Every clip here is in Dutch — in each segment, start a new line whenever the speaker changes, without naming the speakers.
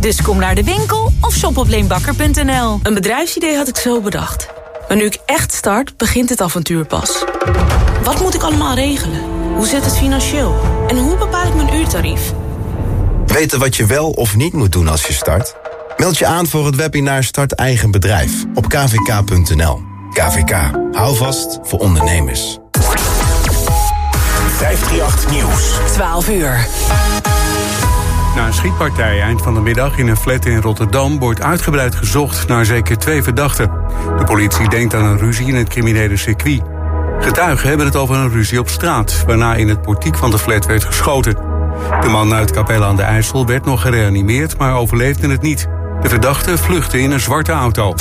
Dus kom naar de winkel of shop op leenbakker.nl. Een bedrijfsidee had ik zo bedacht. Maar nu ik echt start, begint het avontuur pas. Wat moet ik allemaal regelen? Hoe zit het financieel? En hoe bepaal ik mijn uurtarief?
Weten wat je wel of niet moet doen als je start? Meld je aan voor het webinar Start Eigen Bedrijf op kvk.nl. KVK. Hou vast voor ondernemers.
538 Nieuws.
12 uur.
Na een schietpartij eind van de middag in een flat in Rotterdam wordt uitgebreid gezocht naar zeker twee verdachten. De politie denkt aan een ruzie in het criminele circuit. Getuigen hebben het over een ruzie op straat, waarna in het portiek van de flat werd geschoten. De man uit Capelle aan de IJssel werd nog gereanimeerd, maar overleefde het niet. De verdachte vluchtte in een zwarte auto.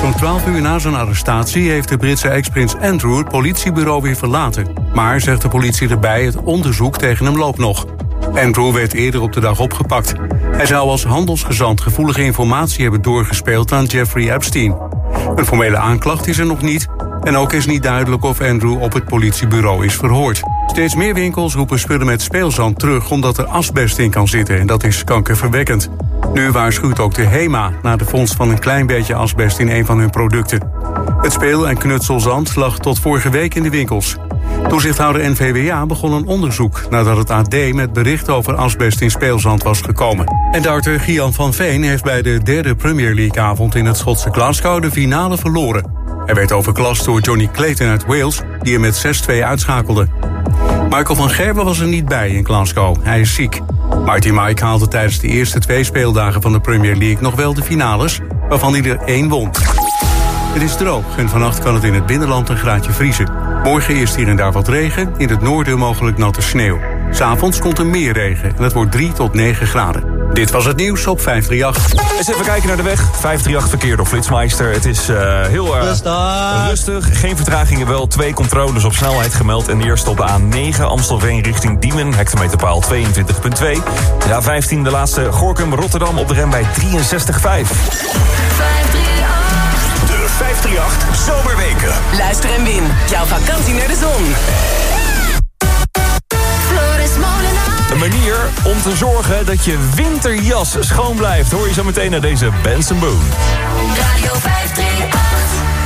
Zo'n 12 uur na zijn arrestatie heeft de Britse ex-prins Andrew het politiebureau weer verlaten. Maar, zegt de politie erbij, het onderzoek tegen hem loopt nog. Andrew werd eerder op de dag opgepakt. Hij zou als handelsgezant gevoelige informatie hebben doorgespeeld aan Jeffrey Epstein. Een formele aanklacht is er nog niet. En ook is niet duidelijk of Andrew op het politiebureau is verhoord. Steeds meer winkels roepen spullen met speelzand terug omdat er asbest in kan zitten en dat is kankerverwekkend. Nu waarschuwt ook de HEMA na de vondst van een klein beetje asbest in een van hun producten. Het speel- en knutselzand lag tot vorige week in de winkels. Toezichthouder NVWA begon een onderzoek nadat het AD met bericht over asbest in speelzand was gekomen. En darter Gian van Veen heeft bij de derde Premier League avond in het Schotse Glasgow de finale verloren. Hij werd overklast door Johnny Clayton uit Wales, die hem met 6-2 uitschakelde. Michael van Gerwen was er niet bij in Glasgow. Hij is ziek. Marty Mike haalde tijdens de eerste twee speeldagen van de Premier League nog wel de finales, waarvan hij er één won. Het is droog en vannacht kan het in het binnenland een graadje vriezen. Morgen is hier en daar wat regen, in het noorden mogelijk natte sneeuw. S'avonds komt er meer regen en het wordt 3 tot 9 graden. Dit was het nieuws op 538.
Eens even kijken naar de weg. 538 verkeer door Flitsmeister. Het is uh, heel uh, rustig. rustig. Geen vertragingen, wel twee controles op snelheid gemeld. En de eerste op de A9 Amstelveen richting Diemen. Hectometerpaal 22.2. De A15 de laatste Gorkum Rotterdam op de rem bij 63.5. 538 Zomerweken.
Luister en win. Jouw vakantie naar de zon.
Manier om te zorgen dat je winterjas schoon blijft. Hoor je zo meteen naar deze Benson Boone.
Radio 538.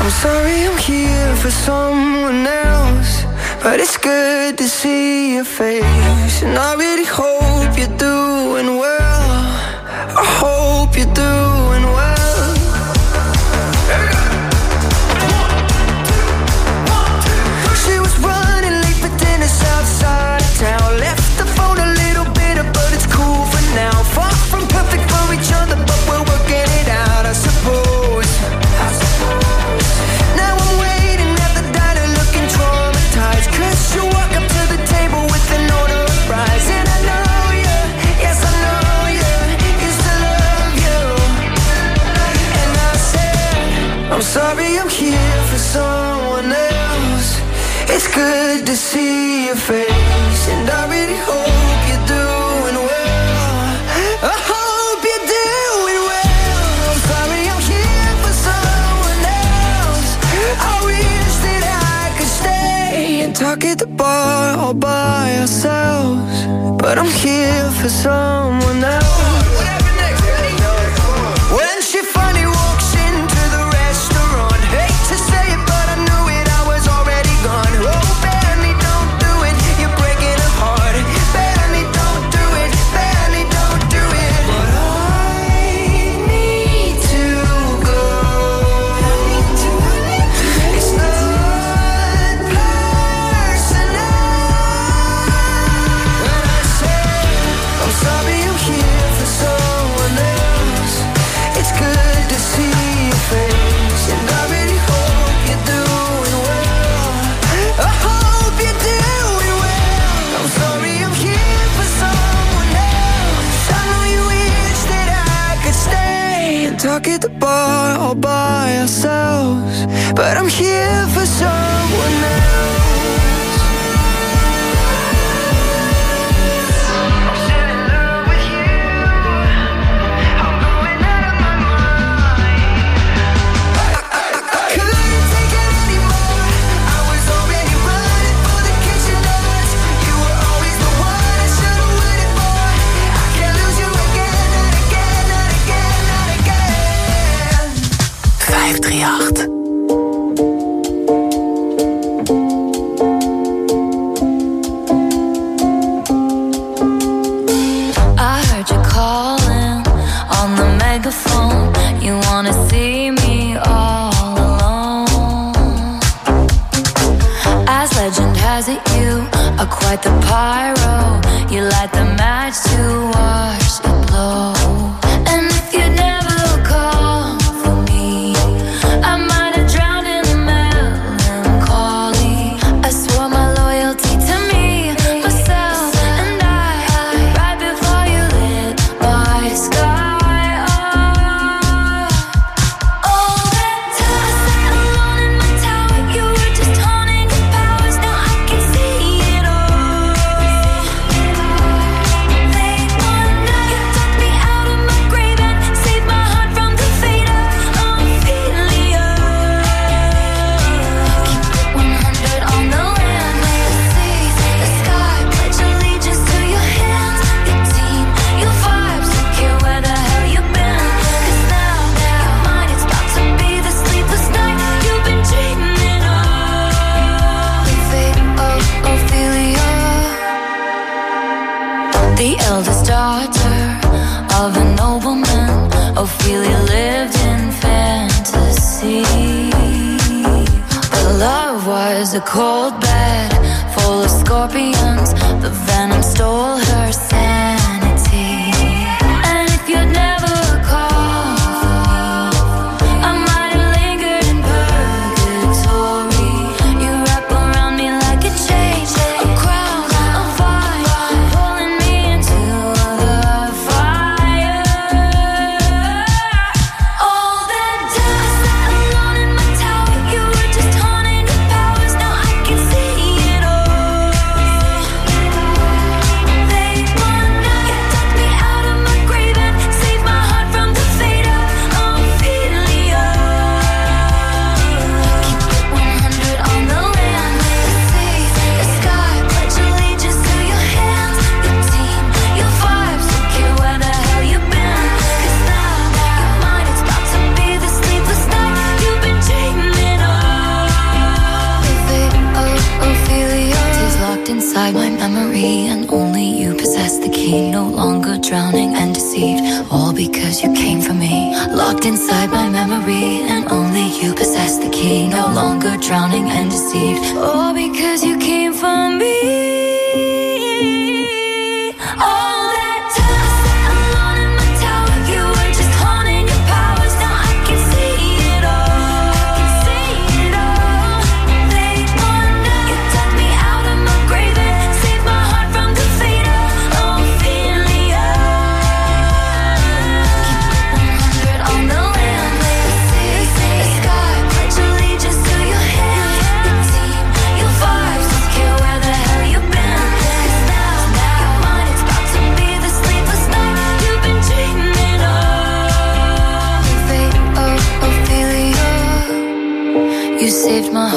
I'm sorry I'm here for someone else. But it's good to see your face. And I really hope you're doing well. I hope you're doing but I'm here for someone else.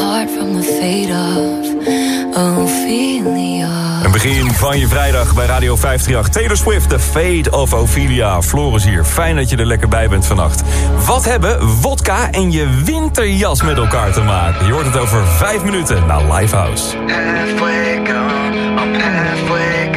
apart from the fate of Ophelia.
Een begin van je vrijdag bij Radio 538. Taylor Swift, The Fate of Ophelia. Floris hier, fijn dat je er lekker bij bent vannacht. Wat hebben wodka en je winterjas met elkaar te maken? Je hoort het over vijf minuten naar Lifehouse.
Halfway gone, halfway gone.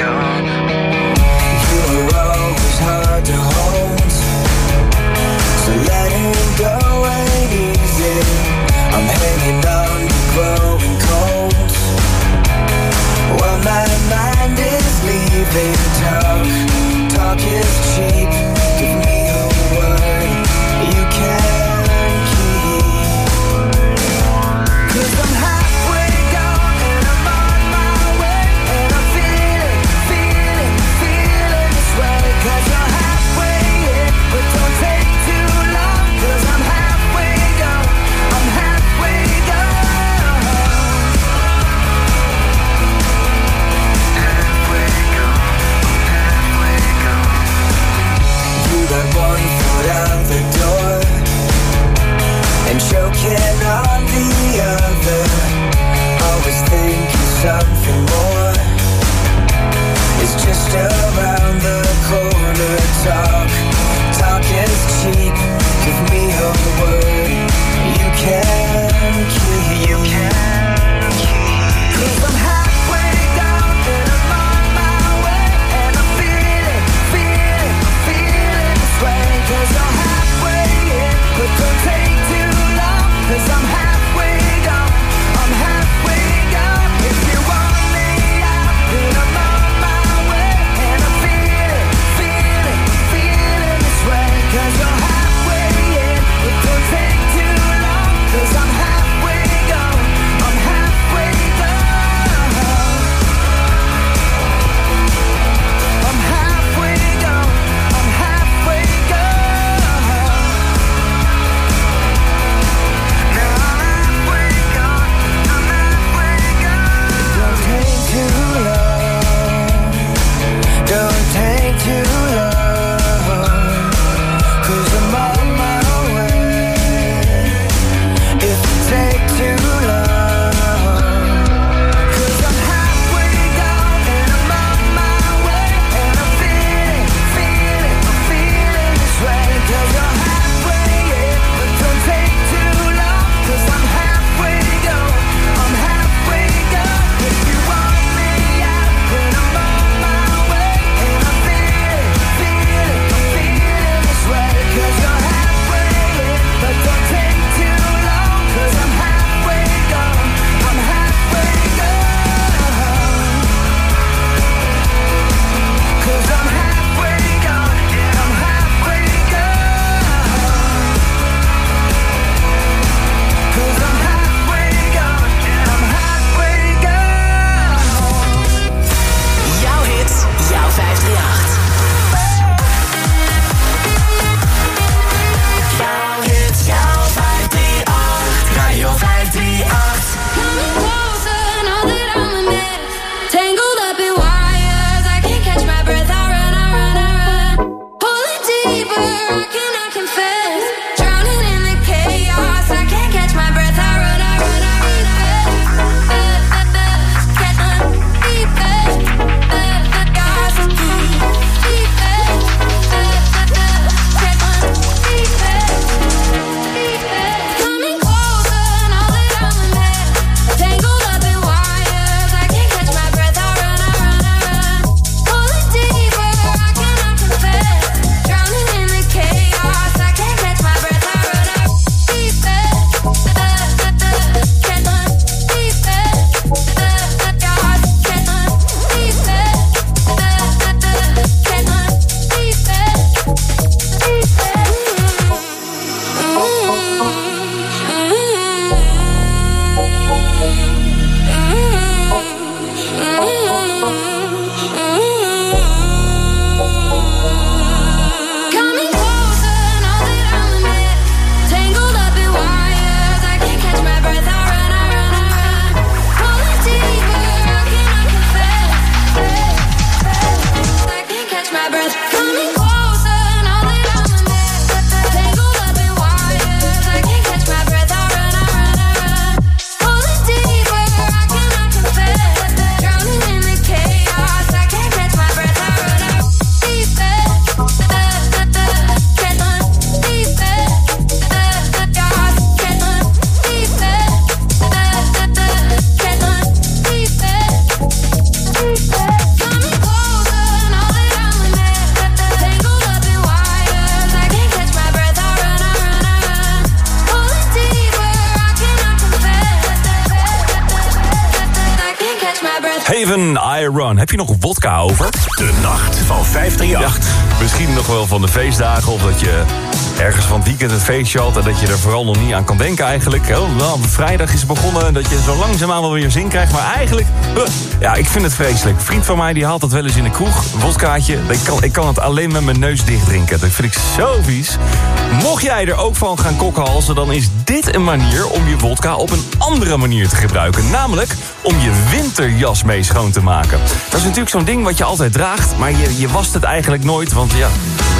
Van
de feestdagen of dat je ergens van het weekend een feestje had... en dat je er vooral nog niet aan kan denken eigenlijk. Oh, nou, vrijdag is begonnen en dat je zo langzaamaan wel weer zin krijgt. Maar eigenlijk, ja, ik vind het vreselijk. Een vriend van mij die haalt dat wel eens in de kroeg. Een wodkaatje. Ik kan, ik kan het alleen met mijn neus dicht drinken. Dat vind ik zo vies. Mocht jij er ook van gaan kokhalzen... dan is dit een manier om je wodka op een andere manier te gebruiken. Namelijk om je winterjas mee schoon te maken. Dat is natuurlijk zo'n ding wat je altijd draagt... maar je, je wast het eigenlijk nooit, want ja...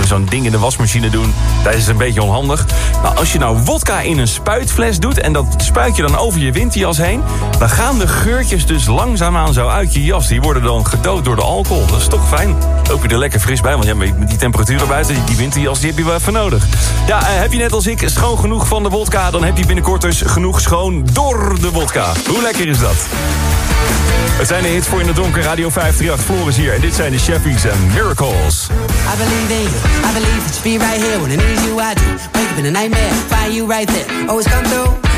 zo'n ding in de wasmachine doen, dat is een beetje onhandig. Maar als je nou wodka in een spuitfles doet... en dat spuit je dan over je winterjas heen... dan gaan de geurtjes dus langzaamaan zo uit je jas. Die worden dan gedood door de alcohol. Dat is toch fijn. Loop je er lekker fris bij, want ja, met die temperaturen buiten... die winterjas die heb je wel even nodig. Ja, eh, heb je net als ik schoon genoeg van de wodka... dan heb je binnenkort dus genoeg schoon door de wodka. Hoe lekker is dat? Het zijn de hits voor in de donker. Radio 538 Floris hier. En dit zijn de Sheffies en Miracles.
I believe in you. I believe that be right here when I need you. I do. Wake a nightmare, find you right there. Always come through.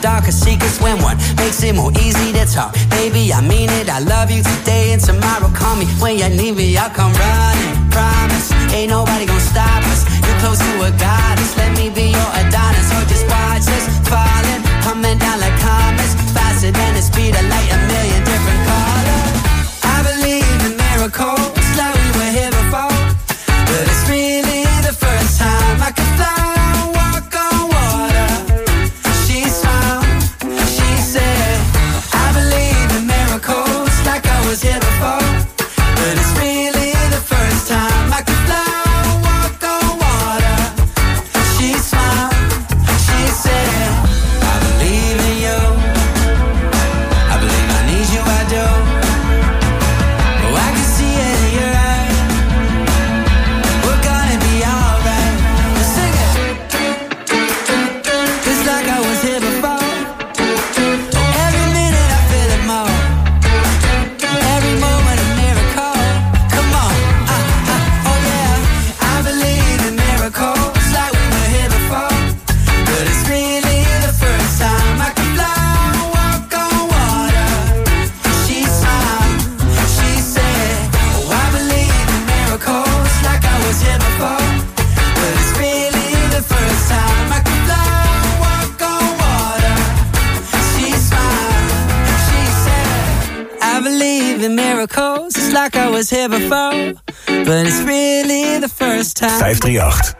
darkest secrets when one makes it more easy to talk. Baby, I mean it. I love you today and tomorrow. Call me when you need me. I'll come running. Promise. Ain't nobody gonna stop us. You're close to a goddess. Let me be your Adonis. So just watch us falling, coming down like comets, faster than the speed of light. A million different colors. I believe in miracles,
538.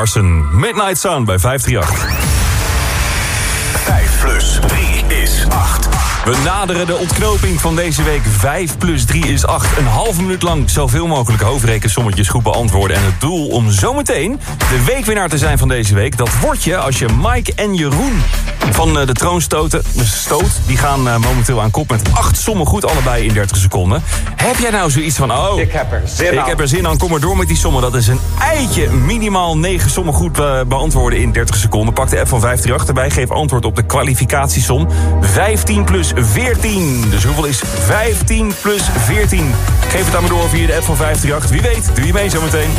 Larson, Midnight Sun bij 538.
5 plus 3 is 8.
We naderen de ontknoping van deze week. 5 plus 3 is 8. Een halve minuut lang zoveel mogelijk hoofdrekensommetjes goed beantwoorden. En het doel om zometeen de weekwinnaar te zijn van deze week... dat wordt je als je Mike en Jeroen van eh, de troon stoten, stoot. Die gaan eh, momenteel aan kop met 8 sommen goed, allebei in 30 seconden. Heb jij nou zoiets van... Oh,
Ik heb er zin
ik
aan.
heb er zin aan, kom maar door met die sommen. Dat is een eitje. Minimaal 9 sommen goed eh, beantwoorden in 30 seconden. Pak de app van 538 erbij. Geef antwoord op de kwalificatiesom. 15 plus 14. Dus hoeveel is 15 plus 14? Geef het aan me door via de app van 538. Wie weet, doe je mee zometeen.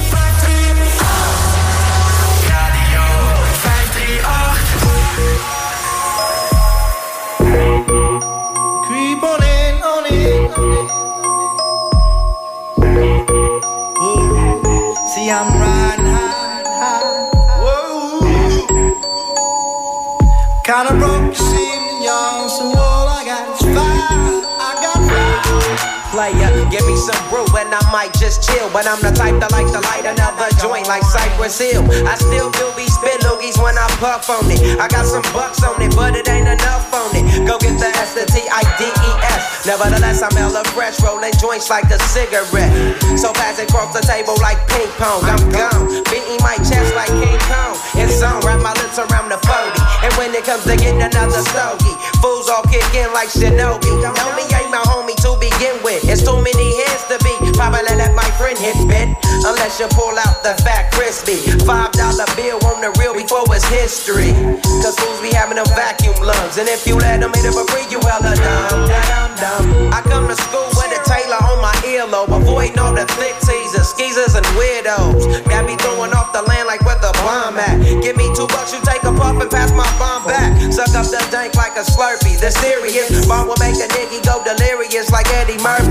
Creep on in, on in, on in. I'm riding
some brew and I might just chill. But I'm the type that like to light another joint like Cypress Hill. I still do be spit loogies when I puff on it. I got some bucks on it, but it ain't enough on it. Go get the S, the T, I, D, E, S. Nevertheless, I'm hella fresh, rolling joints like a cigarette. So fast it cross the table like ping pong. I'm gone, beating my chest like King Kong. It's on, wrap my lips around the 40. And when it comes to getting another stogie, fools all kick in like Shinobi. Know me the fat crispy. Five dollar bill on the real before it's history. Cause fools be having them vacuum lungs. And if you let them hit it for free, you hella dumb. dumb, dumb. I come to school with a Taylor on my earlobe. Avoiding all the flick teasers, skeezers, and weirdos. Got me throwing off the land like where the bomb at. Give me two bucks, you take a puff and pass my bomb back. Suck up the dank like a slurpee. The serious bomb will make a nigga go delirious like Eddie Murphy.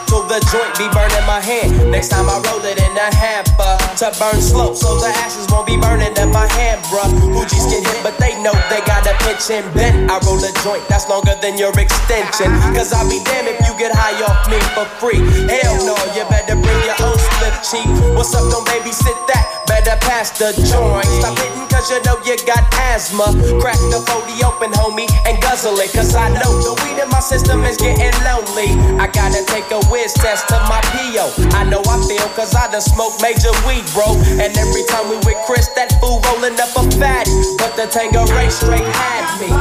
The joint be burning my hand. Next time I roll it in a hamper to burn slow, so the ashes won't be burning in my hand, bruh. Hoogies get hit, but they know they got a pitch and bent. I roll a joint that's longer than your extension. Cause I'll be damned if you get high off me for free. Hell no, you better bring your own slip cheap. What's up, don't babysit that? Better pass the joint. Stop hitting cause you know you got asthma. Crack the 40 open, homie, and guzzle it. Cause I know the weed in my system is getting lonely. I gotta take a whiz test to my PO. I know I feel cause I done smoked major weed, bro. And every time we with Chris, that fool rolling up a fatty. But the Tango race straight had me.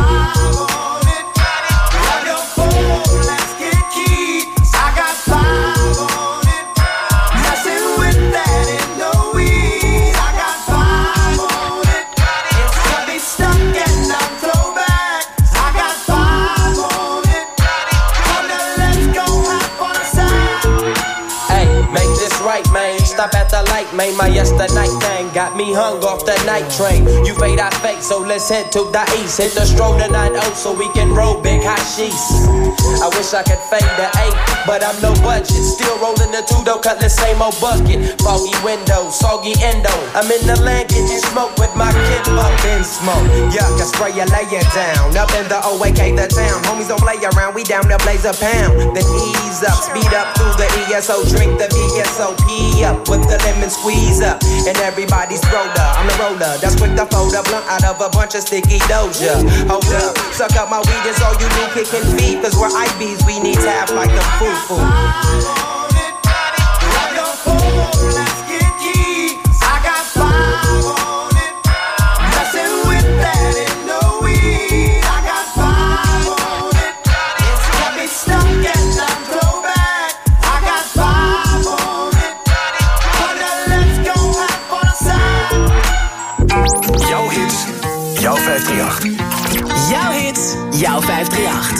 My yesterday thing got me hung off the night train. You fade, I fake, so let's head to the east. Hit the stroll tonight, oh, so we can roll big hot sheets. I wish I could fade the eight, but I'm no budget. Still rolling the two though, cut the same old bucket. Foggy windows, soggy endo. I'm in the land getting smoke with my kid up in smoke. Yuck, I spray you, lay down. Up in the OAK, the town. Homies don't play around, we down to blaze a pound. Then ease up, speed up through the ESO, drink the VSOP up with the lemon squeeze up. And everybody's roller, I'm the roller. That's quick to fold a blunt out of a bunch of sticky doja. Hold up, suck up my weed, it's all you do, kicking feet. Cause we're IBs, we need to have like the foo foo.
Jouw hits, jouw 538.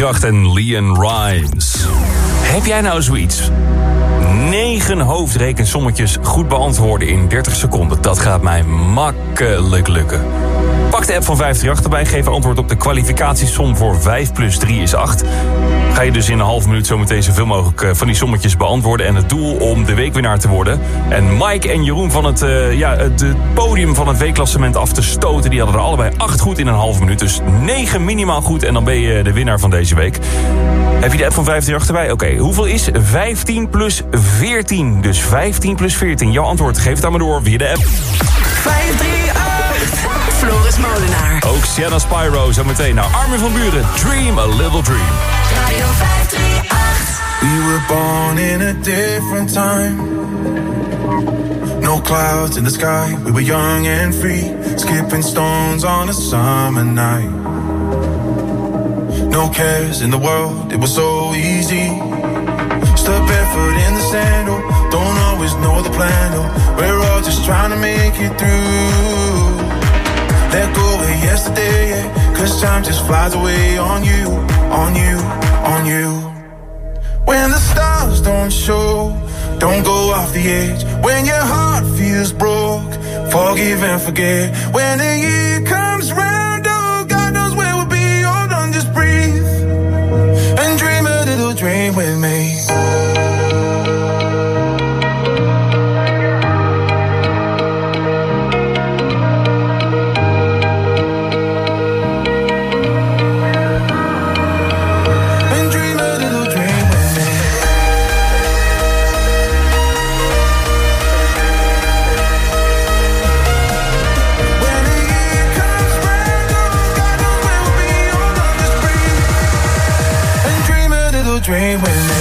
538
en Leon Rhymes. Heb jij nou zoiets? Negen hoofdrekensommetjes goed beantwoorden in 30 seconden. Dat gaat mij makkelijk lukken. Pak de app van 538 erbij, geef antwoord op de kwalificatiesom voor 5 plus 3 is 8. Ga je dus in een half minuut zometeen zoveel mogelijk eh, van die sommetjes beantwoorden. En het doel om de weekwinnaar te worden. En Mike en Jeroen van het, eh, ja, het podium van het weekklassement af te stoten. Die hadden er allebei 8 goed in een half minuut. Dus 9 minimaal goed en dan ben je de winnaar van deze week. Heb je de app van 538 erbij? Oké, hoeveel is 15 plus 14? Dus 15 plus 14. Jouw antwoord, geef het aan me door via de app.
538. Floris Molenaar.
Ook Sienna Spyro, zo meteen naar Armin van Buren. Dream a little dream.
Radio 538.
We were born in a different time. No clouds in the sky, we were young and free. Skipping stones on a summer night. No cares in the world, it was so easy. Step barefoot in the sandal, oh, don't always know the plan. Oh, we're all just trying to make it through. Let go of yesterday, yeah, cause time just flies away on you, on you, on you. When the stars don't show, don't go off the edge. When your heart feels broke, forgive and forget. When the year comes round, oh, God knows where we'll be. Hold on, just breathe and dream a little dream with me. Dream with me.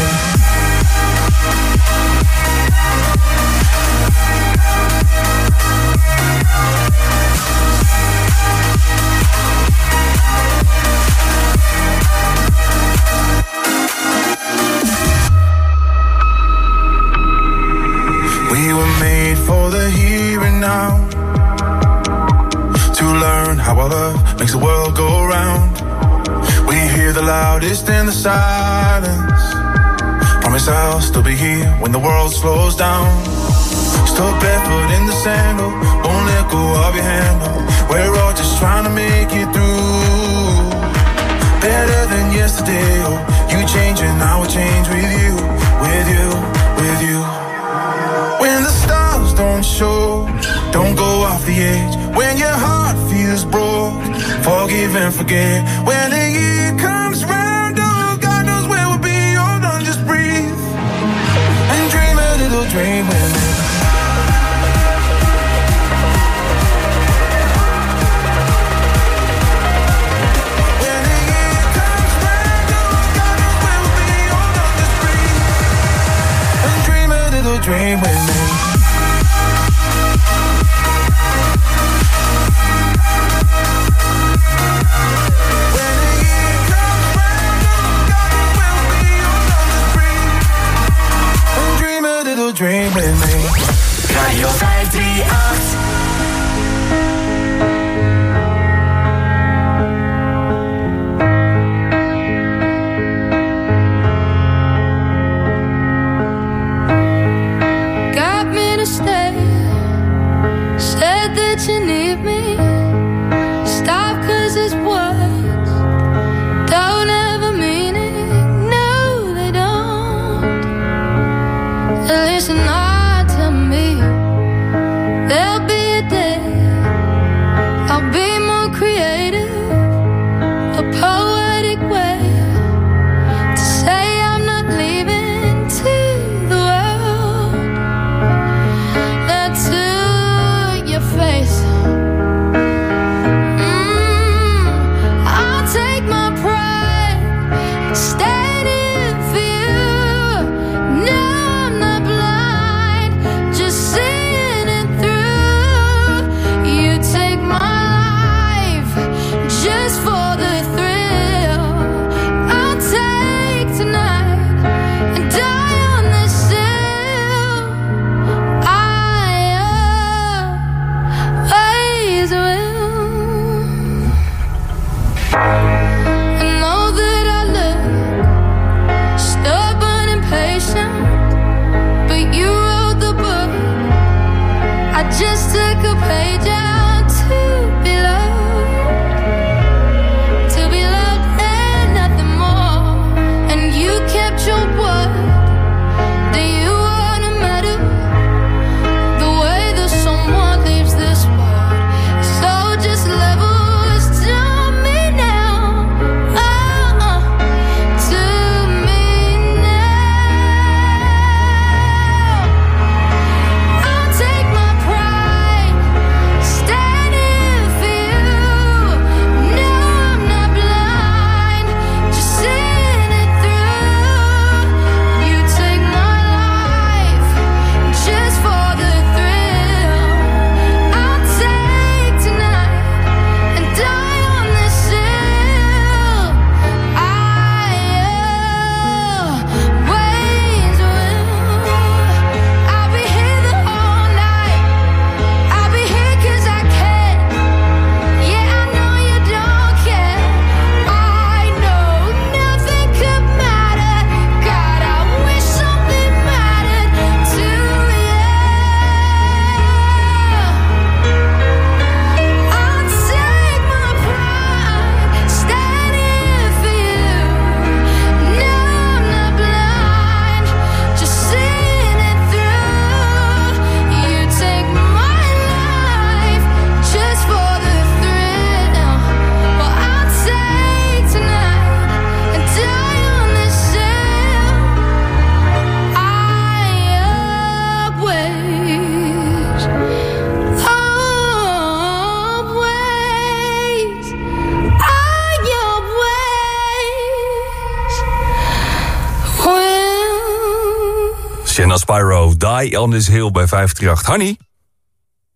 On
this hill bij 538. Hanny,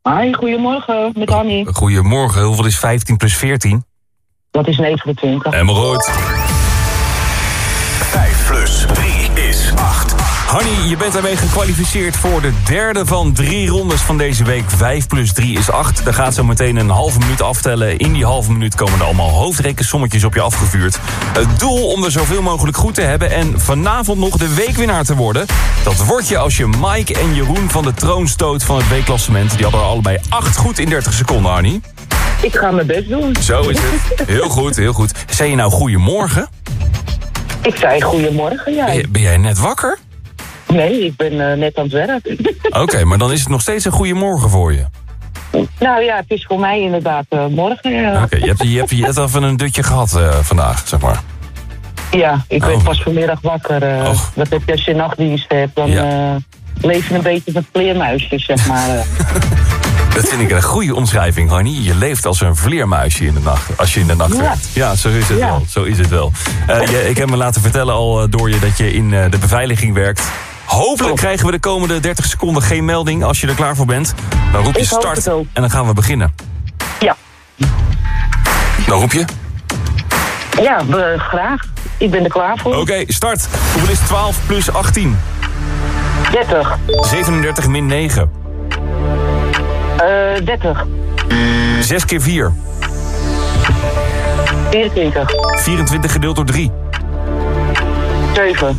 Hi, goedemorgen, met Annie.
goedemorgen. Hoeveel is 15 plus 14?
Dat is 29.
Emerald.
5
Hanny, je bent daarmee gekwalificeerd voor de derde van drie rondes van deze week. 5 plus 3 is 8. Daar gaat zo meteen een halve minuut aftellen. In die halve minuut komen er allemaal hoofdrekensommetjes op je afgevuurd. Het doel om er zoveel mogelijk goed te hebben en vanavond nog de weekwinnaar te worden. Dat word je als je Mike en Jeroen van de troon stoot van het weekklassement. Die hadden er allebei 8 goed in 30 seconden, Hanny.
Ik ga mijn best doen.
Zo is het. Heel goed, heel goed. Zei je nou goedemorgen?
Ik zei goedemorgen, ja.
Ben, ben jij net wakker?
Nee, ik ben eh, net aan het werk.
Oké, maar dan is het nog steeds een goedemorgen voor je.
nou ja, het is voor mij inderdaad eh, morgen. ja.
Oké, je, hebt, je, hebt, je hebt even een dutje gehad eh, vandaag, zeg maar.
Ja, ik
Oh.
werd pas vanmiddag wakker.
Och.
Wat heb je als je nachtdienst hebt? Dan
Ja.
leef je een beetje van vleermuisjes, zeg maar.
Dat vind ik een goede omschrijving, Hanny. Je leeft als een vleermuisje in de nacht, als je in de nacht
Ja.
werkt. Ja, zo is het
Ja.
wel. Zo is het wel. Je- ik heb me laten vertellen al door je dat je in de beveiliging werkt. Hopelijk krijgen we de komende 30 seconden geen melding. Als je er klaar voor bent, dan roep je start en dan gaan we beginnen.
Ja,
Dan roep je.
ja graag. Ik ben er klaar voor.
Oké, start. Hoeveel is 12 plus 18?
30.
37 min 9.
eh 30.
6 keer 4.
24.
24 gedeeld door 3.
7.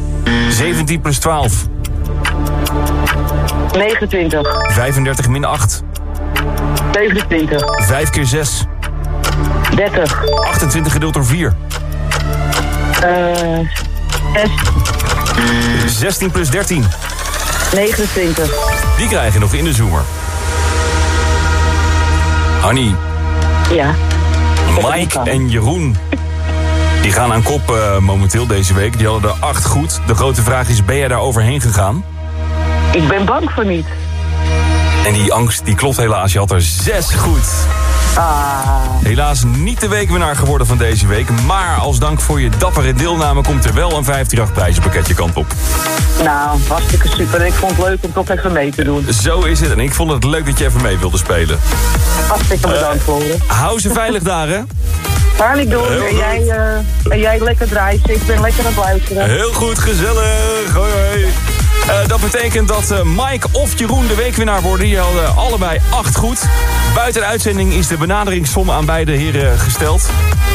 17 plus 12.
29.
35 min 8.
27.
5 keer 6.
30.
28 gedeeld door 4.
eh 6.
16 plus 13.
29.
Die krijg je nog in de zoomer. Hanny,
Ja.
Mike en Jeroen. Die gaan aan kop eh, momenteel deze week. Die hadden er 8 goed. De grote vraag is, ben jij daar overheen gegaan?
Ik ben bang voor niet.
En die angst, die klopt helaas. Je had er 6 goed.
Ah,
Helaas niet de weekwinnaar geworden van deze week. Maar als dank voor je dappere deelname komt er wel een 538 prijzenpakketje kant op.
nou, hartstikke super. Ik vond het leuk om toch even mee te doen.
Zo is het. En ik vond het leuk dat je even mee wilde spelen.
Hartstikke bedankt voor je.
Hou ze veilig daar, hè?
Doen.
Heel
En jij, eh, en jij lekker drijven. Ik ben lekker aan het luisteren.
Heel goed, gezellig. Hoi, hoi. Eh, dat betekent dat eh, Mike of Jeroen de weekwinnaar worden. Die hadden allebei acht goed. Buiten de uitzending is de benaderingssom aan beide heren gesteld.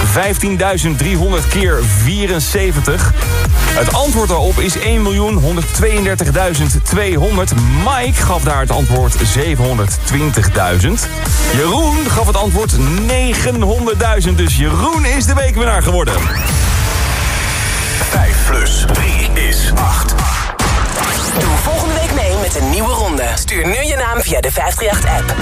15.300 keer 74. Het antwoord daarop is 1.132.200. Mike gaf daar het antwoord 720.000. Jeroen gaf het antwoord 900.000. Dus Jeroen is de weekwinnaar geworden.
5 plus 3 is
met een nieuwe ronde. Stuur nu je naam via de 538-app.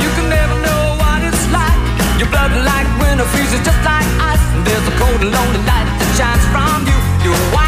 You never know what blood like winter freezes just like ice. And there's a cold and lonely light that shines from you. You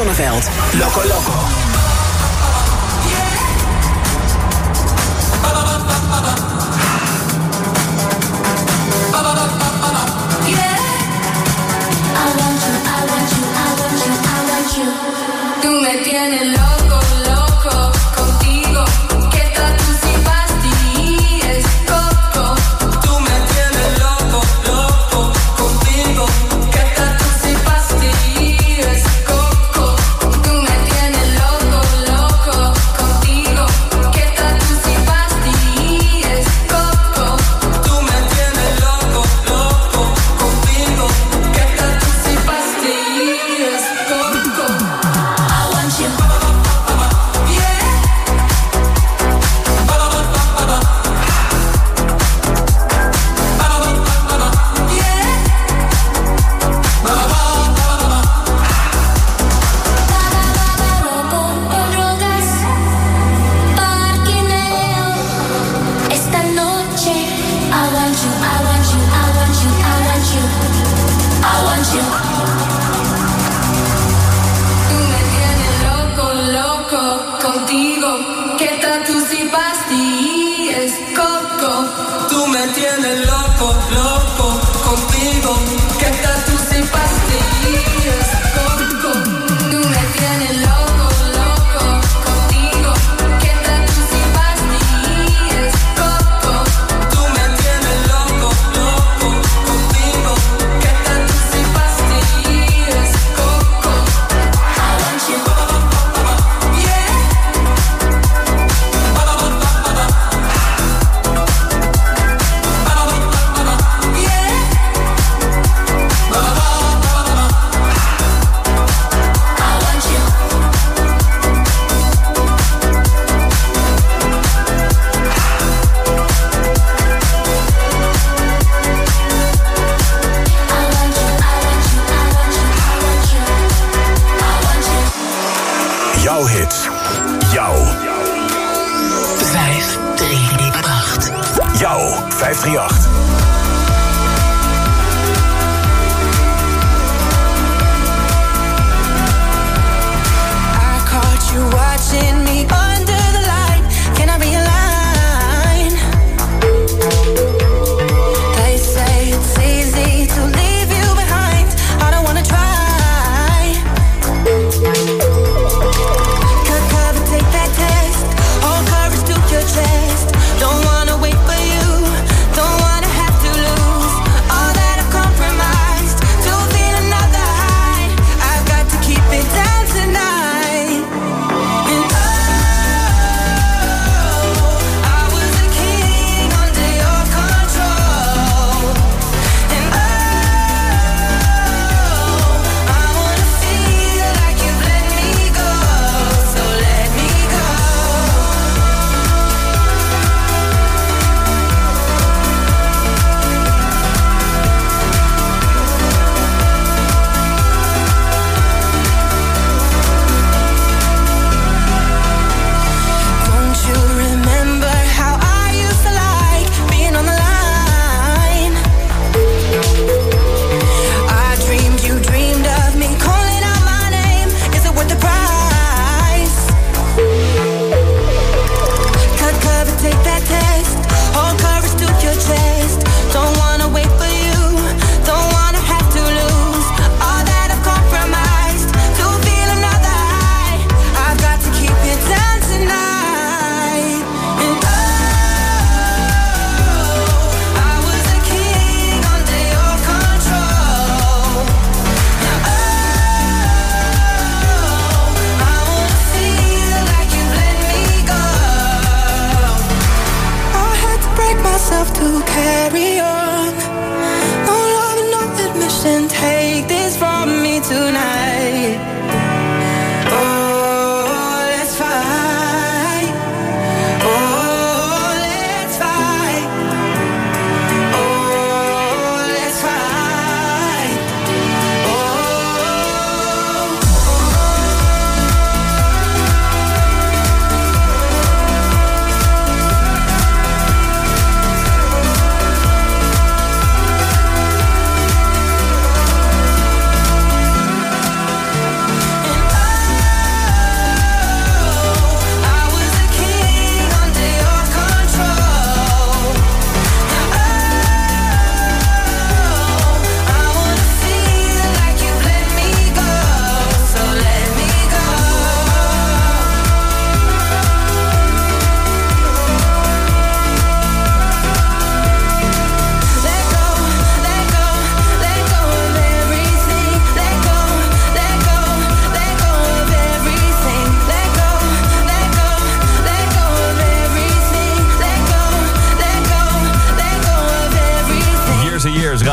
Zonneveld. Loco Loco.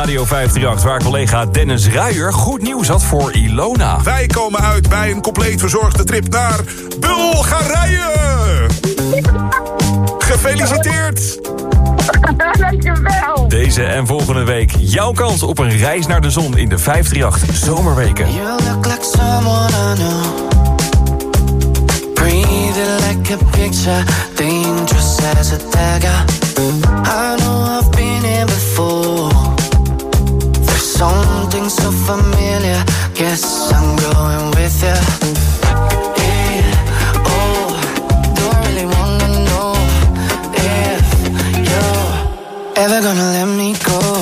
Radio 538... waar collega Dennis Ruijer goed nieuws had voor Ilona.
Wij komen uit bij een compleet verzorgde trip naar Bulgarije. Gefeliciteerd!
Dankjewel.
Deze en volgende week jouw kans op een reis naar de zon in de 538 Zomerweken.
You look like someone I know. A picture, dangerous as a dagger. I know I've been here before. Something so familiar. Guess I'm going with oh, you. ever gonna let me go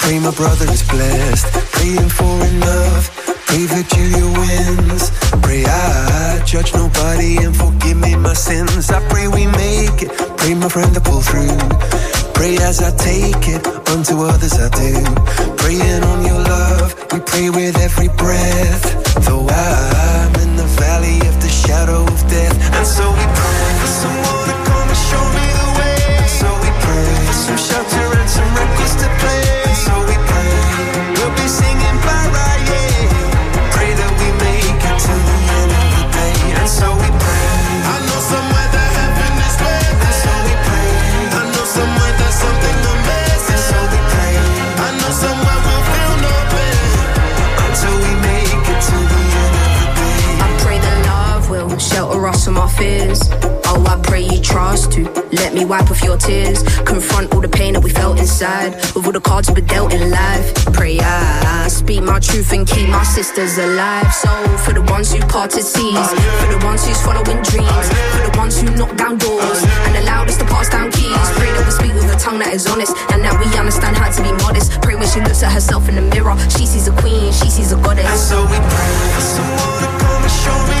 Pray my brother is blessed. Praying for enough. Pray Julia wins. Pray I judge nobody And forgive me my sins. I pray we make it. Pray my friend to pull through. Pray as I take it Unto others I do. Praying on your love. We pray with every breath. Though I'm in the valley of the shadow of death. And so we pray I pray
you trust to let me wipe off your tears. Confront all the pain that we felt inside with all the cards we were dealt in life. Pray I speak my truth and keep my sisters alive. So for the ones who parted seas, for the ones who's following dreams, for the ones who knock down doors and allowed us to pass down keys. Pray that we speak with a tongue that is honest and that we understand how to be modest. Pray when she looks at herself in the mirror, she sees a queen, she sees a goddess.
And so we pray for someone to come and show me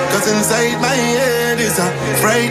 Cause inside my head is a frightening